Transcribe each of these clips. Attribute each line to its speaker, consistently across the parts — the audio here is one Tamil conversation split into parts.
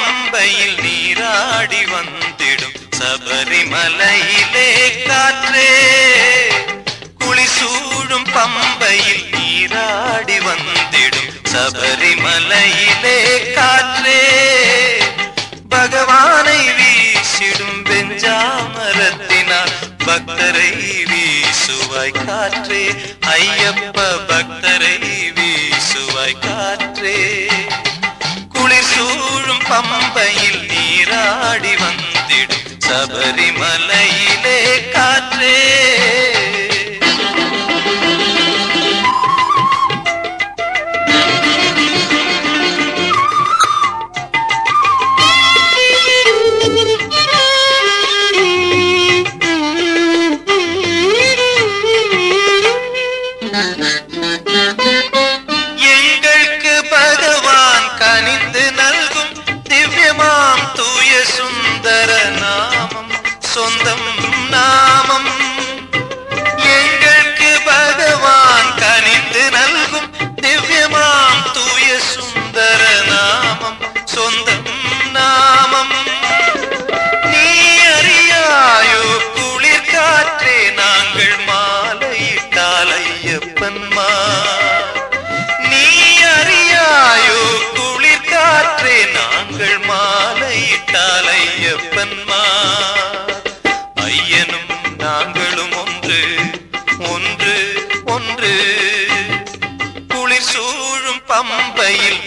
Speaker 1: பம்பையில் நீராடி வந்திடும் சபரிமலையிலே காற்றே. குளிசூடும் பம்பையில் நீராடி வந்திடும் சபரிமலையிலே காற்றே. பகவானை வீசிடும் வெஞ்சாமரத்தினால் பக்தரை வீசுவாய் காற்றே. ஐயப்ப பக்தரை வீசுவாய் காற்றே. பம்பையில் நீராடி வந்திடும் சபரிமலை நாங்களும் ஒன்று ஒன்று ஒன்று. குளிர் சூழும் பம்பையில்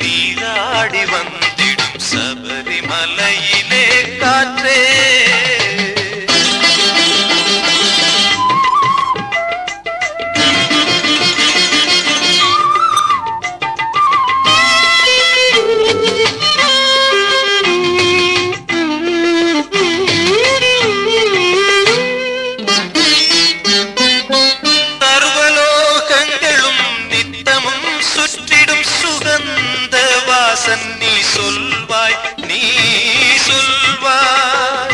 Speaker 1: சுகந்த வாசன் நீ சொல்வாய் நீ சொல்வாய்.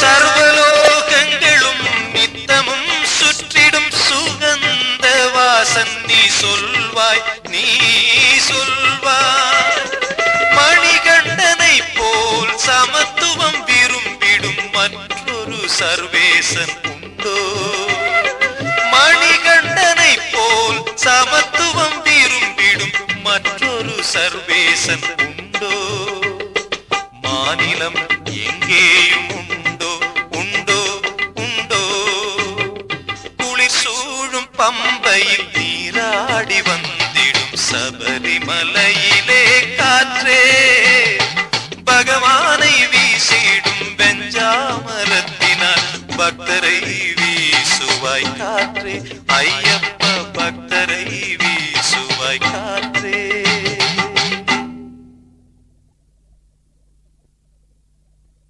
Speaker 1: சர்வலோகங்களும் நித்தமும் சுற்றிடும் சுகந்த வாசன் நீ சொல்வாய் நீ சொல்வாய். மணிகண்டனை போல் சமத்துவம் விரும்பிடும் மற்றொரு சர்வேசன் உண்டோ? மணிகண்டனை போல் சமத்துவம் சர்வேசன் உண்டோ? மாநிலம் எங்கேயும் உண்டோ? உண்டோ? உண்டோ? குளிர் சூழும் பம்பையில் நீராடி வந்திடும் சபரிமலை.